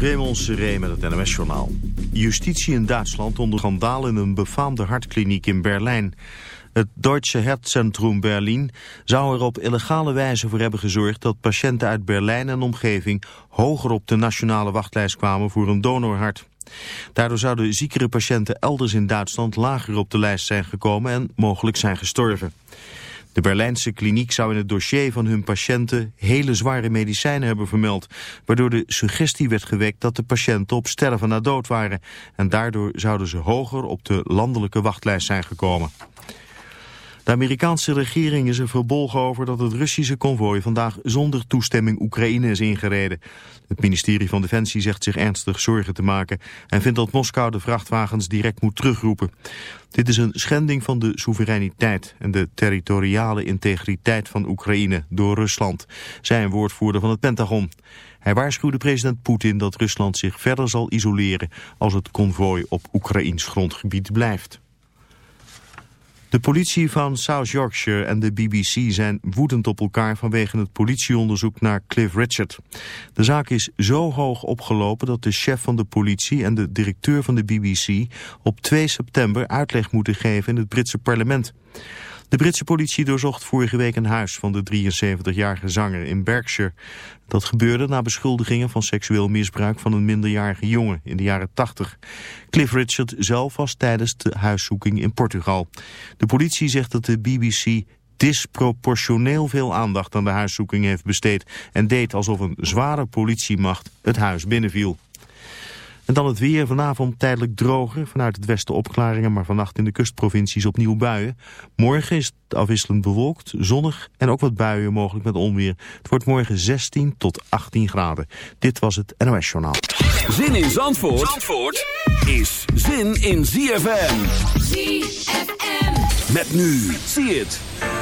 Raymond Seré met het NOS-journaal. Justitie in Duitsland onder schandaal in een befaamde hartkliniek in Berlijn. Het Deutsche Herzzentrum Berlin zou er op illegale wijze voor hebben gezorgd... dat patiënten uit Berlijn en omgeving hoger op de nationale wachtlijst kwamen voor een donorhart. Daardoor zouden ziekere patiënten elders in Duitsland lager op de lijst zijn gekomen en mogelijk zijn gestorven. De Berlijnse kliniek zou in het dossier van hun patiënten hele zware medicijnen hebben vermeld, waardoor de suggestie werd gewekt dat de patiënten op sterven na dood waren. En daardoor zouden ze hoger op de landelijke wachtlijst zijn gekomen. De Amerikaanse regering is er verbolgen over dat het Russische konvooi vandaag zonder toestemming Oekraïne is ingereden. Het ministerie van Defensie zegt zich ernstig zorgen te maken en vindt dat Moskou de vrachtwagens direct moet terugroepen. Dit is een schending van de soevereiniteit en de territoriale integriteit van Oekraïne door Rusland, zei een woordvoerder van het Pentagon. Hij waarschuwde president Poetin dat Rusland zich verder zal isoleren als het konvooi op Oekraïns grondgebied blijft. De politie van South Yorkshire en de BBC zijn woedend op elkaar vanwege het politieonderzoek naar Cliff Richard. De zaak is zo hoog opgelopen dat de chef van de politie en de directeur van de BBC op 2 september uitleg moeten geven in het Britse parlement. De Britse politie doorzocht vorige week een huis van de 73-jarige zanger in Berkshire. Dat gebeurde na beschuldigingen van seksueel misbruik van een minderjarige jongen in de jaren 80. Cliff Richard zelf was tijdens de huiszoeking in Portugal. De politie zegt dat de BBC disproportioneel veel aandacht aan de huiszoeking heeft besteed... en deed alsof een zware politiemacht het huis binnenviel. En dan het weer. Vanavond tijdelijk droger. Vanuit het westen opklaringen, maar vannacht in de kustprovincies opnieuw buien. Morgen is het afwisselend bewolkt, zonnig en ook wat buien mogelijk met onweer. Het wordt morgen 16 tot 18 graden. Dit was het NOS Journaal. Zin in Zandvoort, Zandvoort is zin in ZFM. ZFM. Met nu. Zie het. Het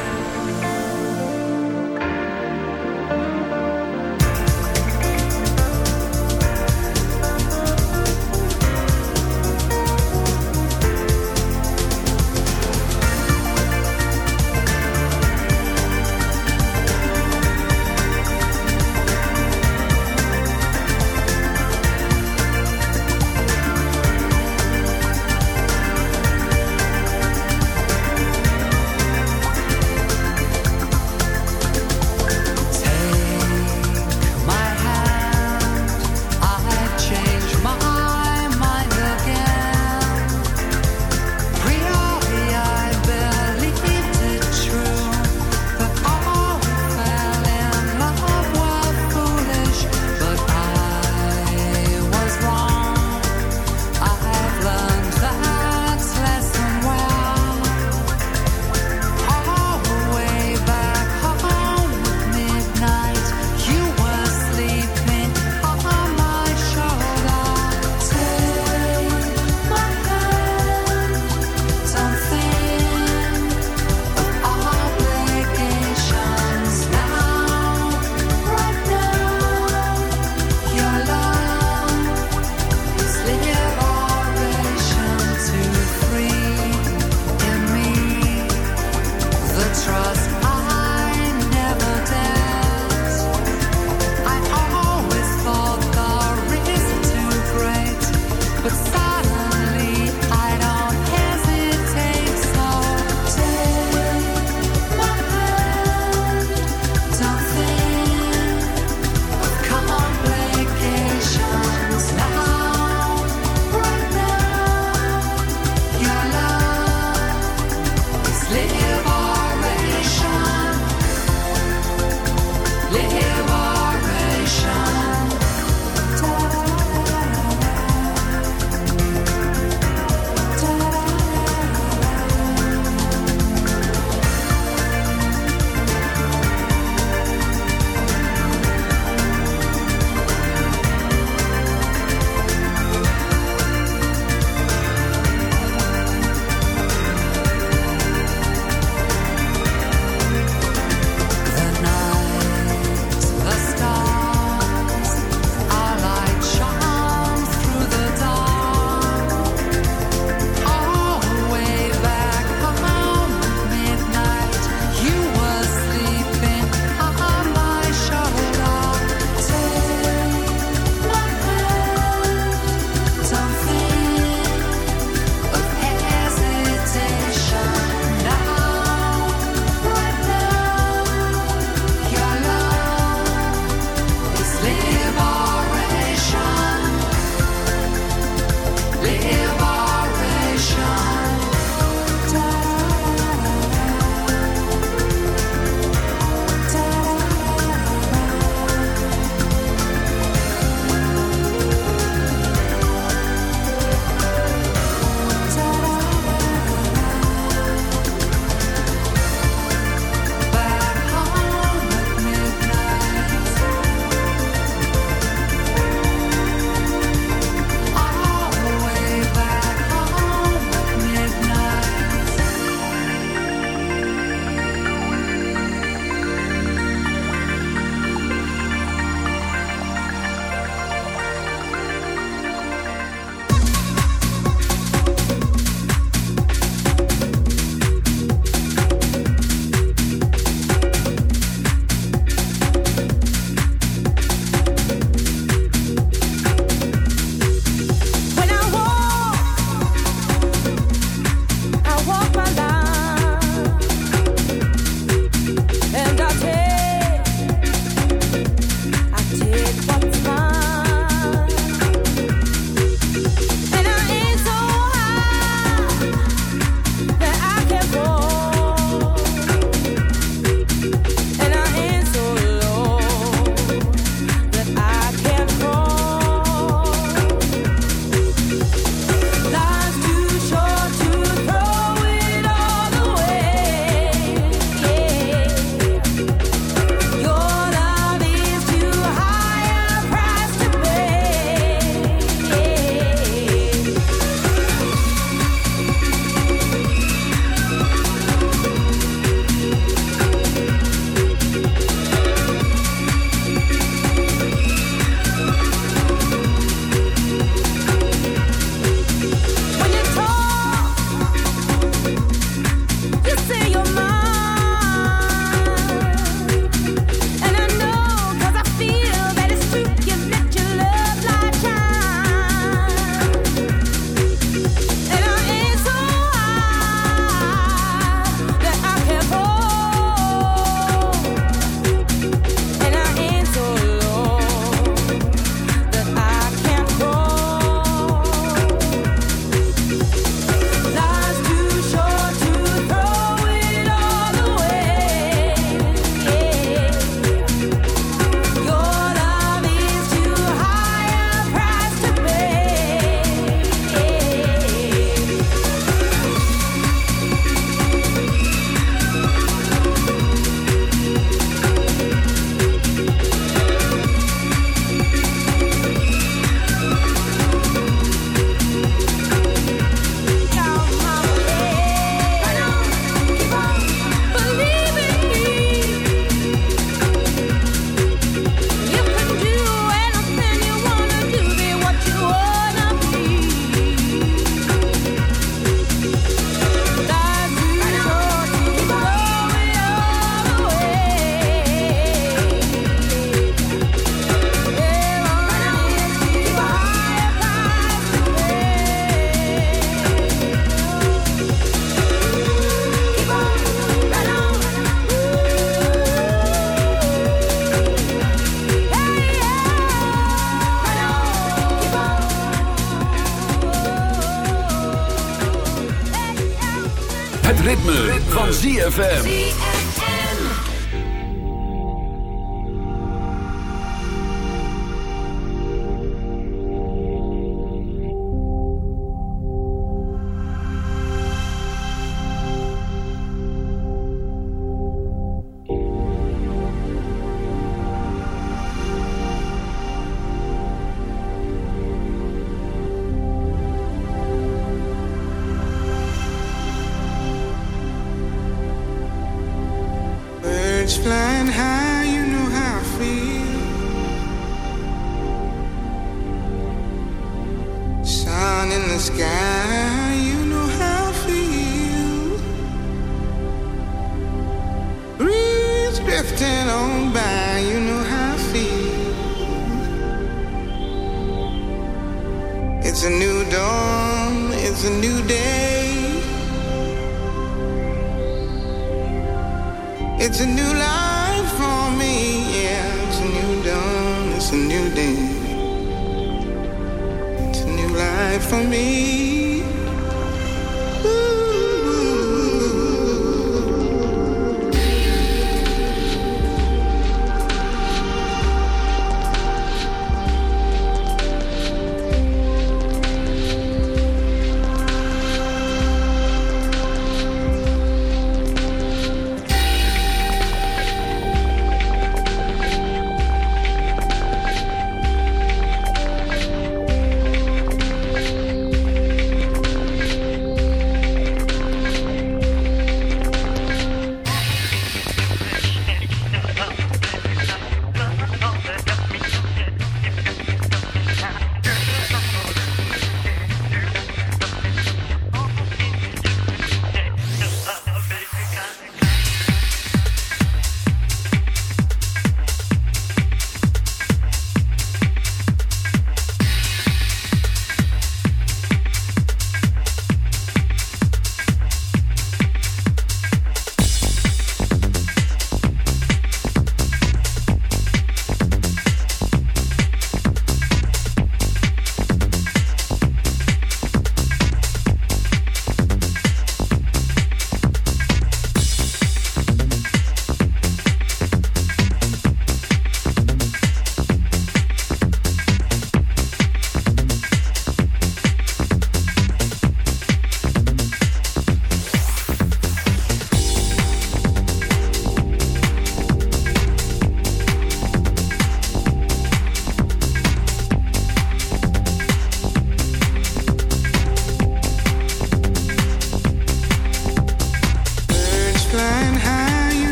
ZFM.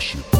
You.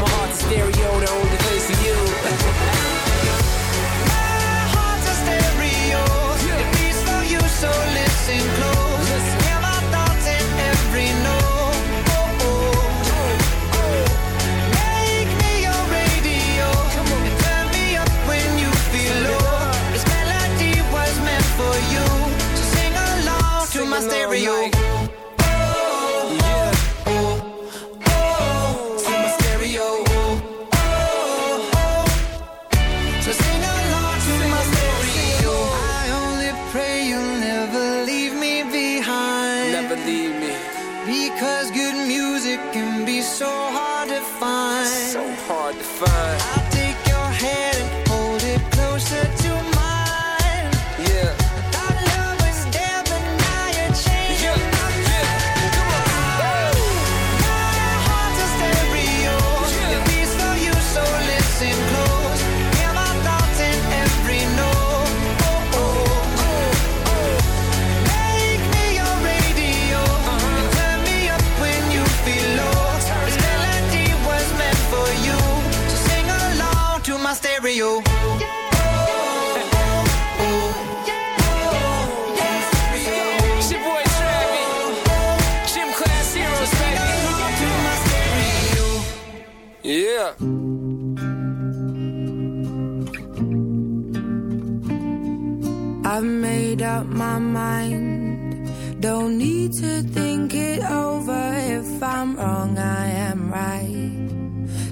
my heart's stereo, the only place for you. baby. Yeah. I've made up my mind. Don't need to think it over. If I'm wrong, I am right.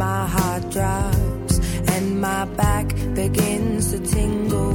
my heart drops and my back begins to tingle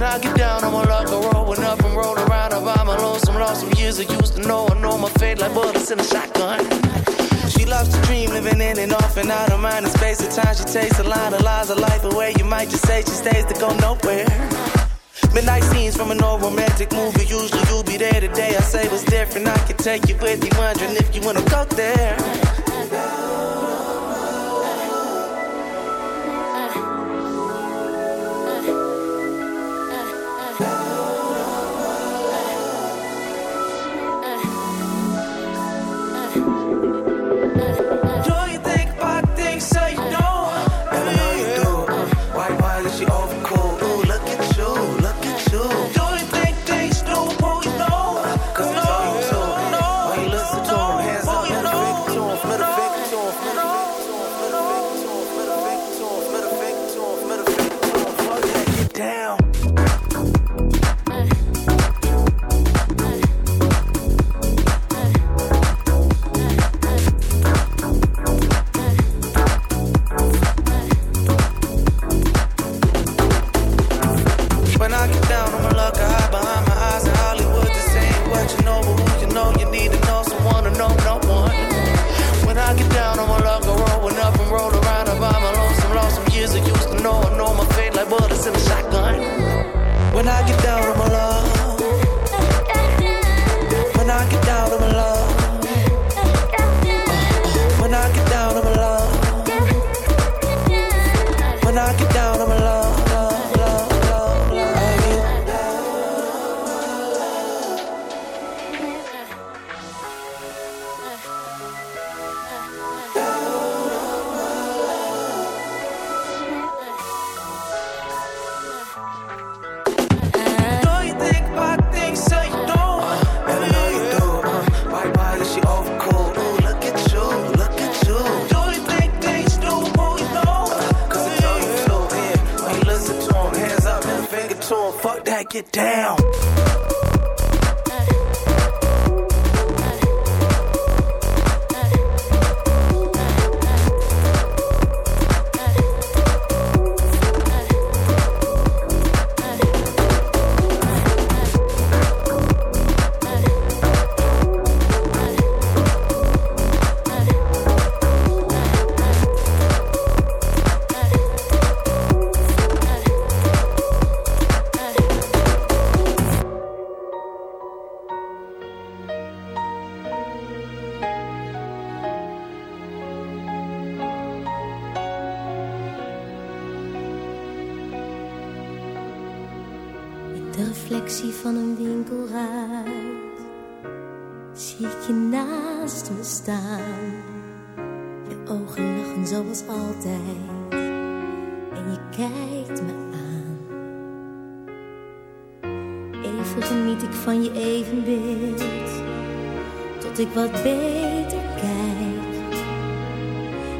When I get down on my luck, I roll up and roll around. I by my lonesome, lost some years I used to know. I know my fate like bullets in a shotgun. She loves to dream, living in and off and out of mind and space. At time. she takes a line of lies of life away. You might just say she stays to go nowhere. Midnight scenes from an old romantic movie. Usually you'll be there today. I say what's different. I can take you with me, wondering if you wanna go there.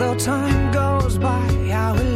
Though time goes by, I will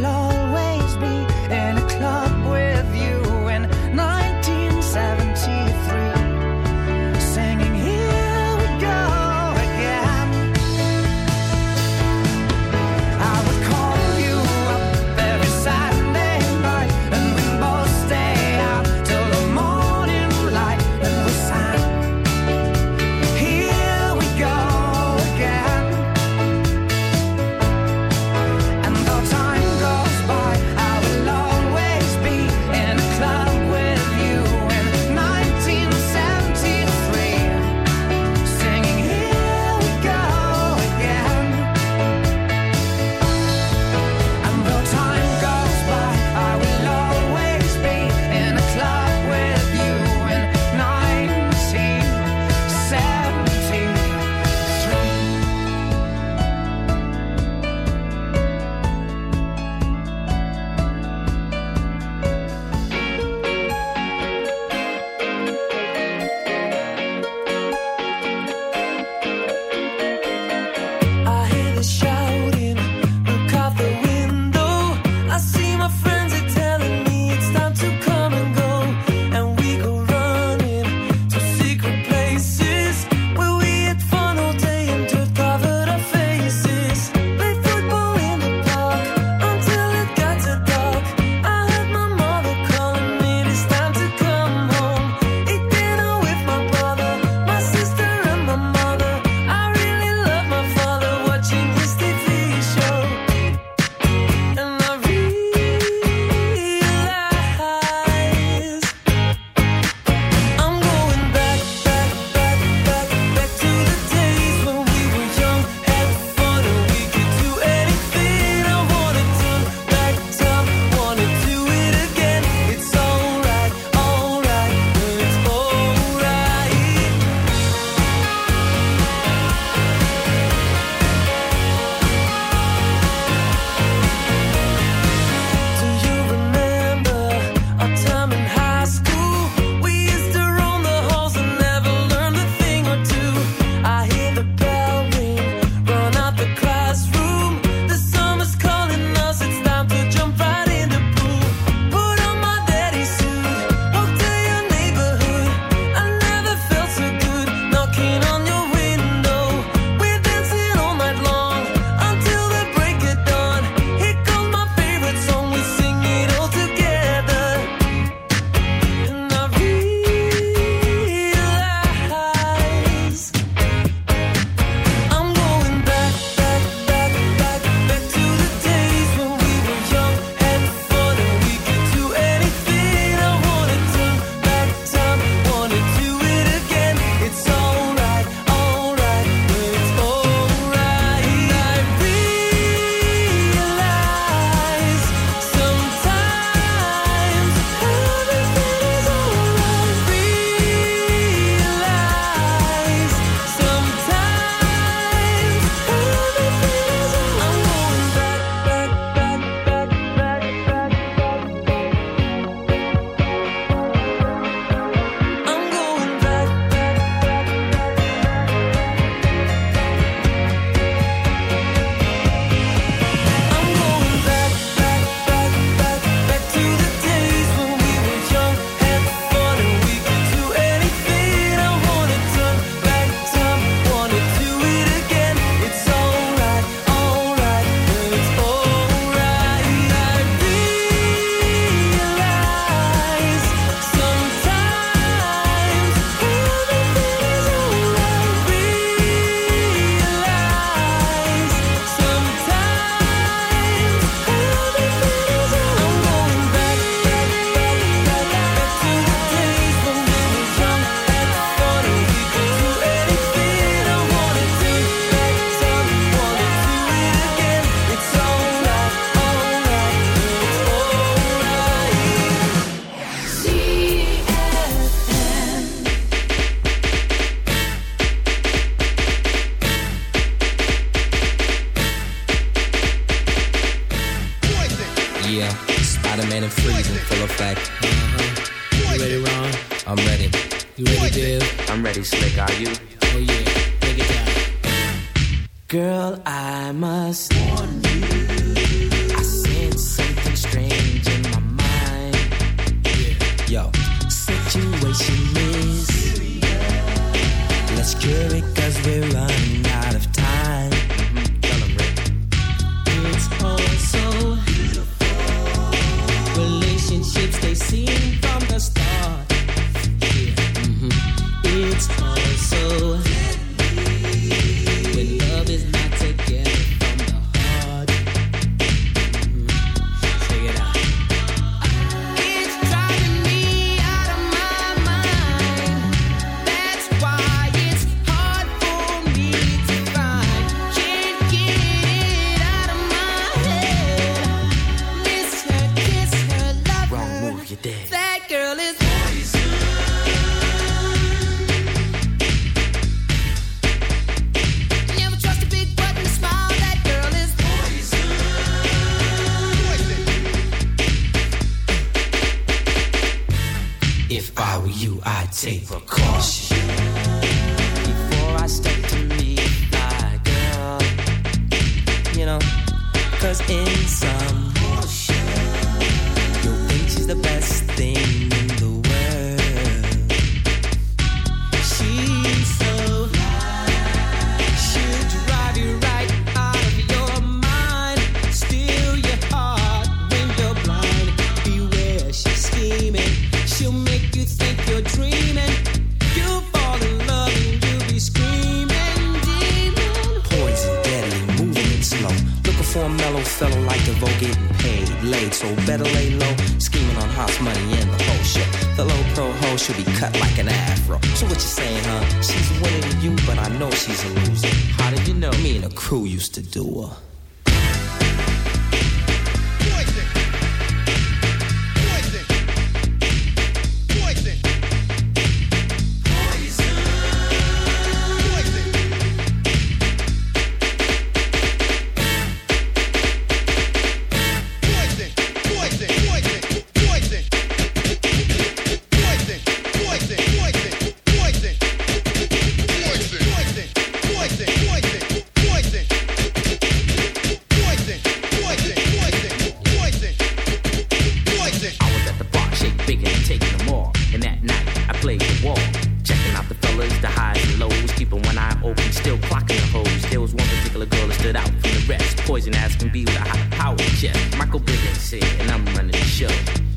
And as can be with a high power check. Michael Bivins here, and I'm running the show.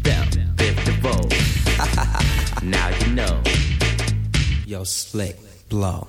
Bell, Biv DeVoe. now you know. Yo, slick, blow.